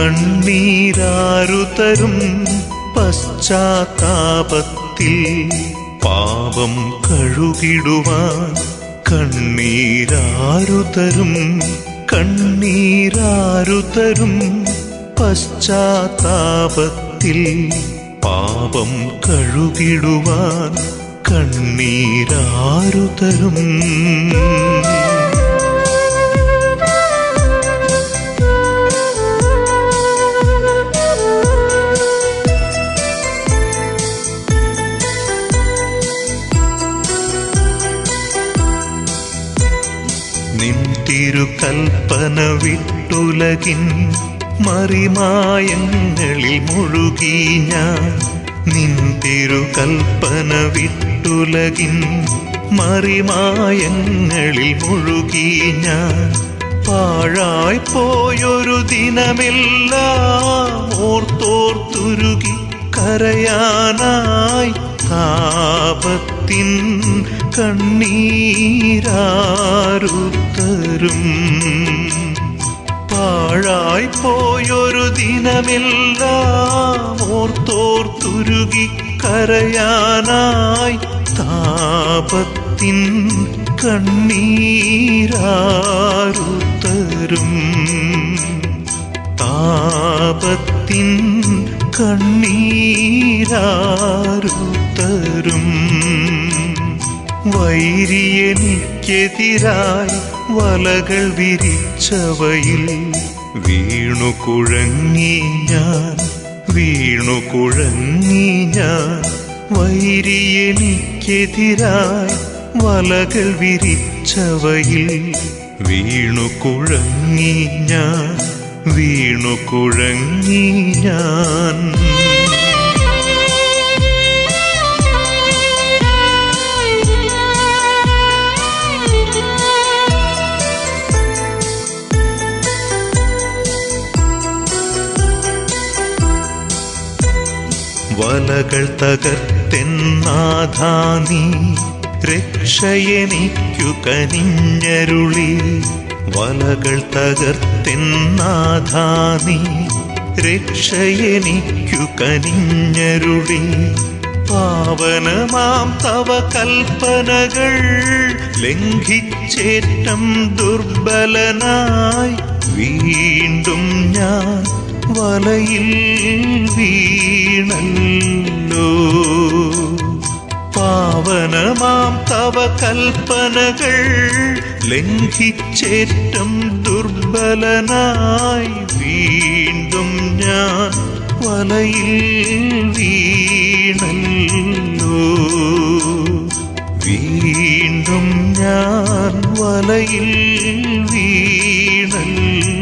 കണ്ണീരാരുതരും പശ്ചാത്താപത്തിൽ പാപം കഴുകിടുവാൻ കണ്ണീരാരുതരും കണ്ണീരാരുതരും പശ്ചാത്താപത്തിൽ പാപം കഴുകിടുവാൻ കണ്ണീരാരുതരും. തിരുകൽപ്പന വിട്ടുലകിൻ മറിമായങ്ങളിൽ മുഴുകി ഞാൻ. നിൻ തിരുകൽപ്പന വിട്ടുലകിൻ മറിമായങ്ങളിൽ മുഴുകി ഞാൻ. പാഴായി പോയൊരു ദിനമെല്ലാം ഓർത്തോർത്തുരുകി കരയാനായി. താപത്തിൻ കണ്ണീരാരുത്തരും പാഴായി പോയൊരു ദിനമെല്ലാം ഓർത്തോർത്തുരുകി കരയാനായി താപത്തിൻ കണ്ണീരാരുത്തരും താപത്തിൻ കണ്ണീരാരുത്തരും വൈരിയെനിക്കെതിരായി വലകൾ വിരിച്ചവയിൽ വീണു കുഴങ്ങി ഞാൻ വീണു കുഴങ്ങി ഞാൻ. വൈരിയെനിക്കെതിരായി വലകൾ വിരിച്ചവയിൽ വീണു കുഴങ്ങി ഞാൻ വീണു കുഴങ്ങി ഞാൻ. വലകൾ തകർത്തെന്നാഥാനി രക്ഷയെനിക്കു കനിഞ്ഞരുളി വലകൾ തകർത്തെന്നാഥാനി രക്ഷയെനിക്കു കനിഞ്ഞരുളി പാവനമാം തവ കൽപ്പനകൾ ലംഘിച്ചേറ്റം ദുർബലനായി. വീണ്ടും ഞാൻ വലയിൽ വീണല്ലോ. പാവനമാം തവ കൽപ്പനകൾ ലംഘിച്ചേറ്റം ദുർബലനായി വീണ്ടും ഞാൻ വലയിൽ വീണല്ലോ. വീണ്ടും ഞാൻ വലയിൽ വീണല്ലോ.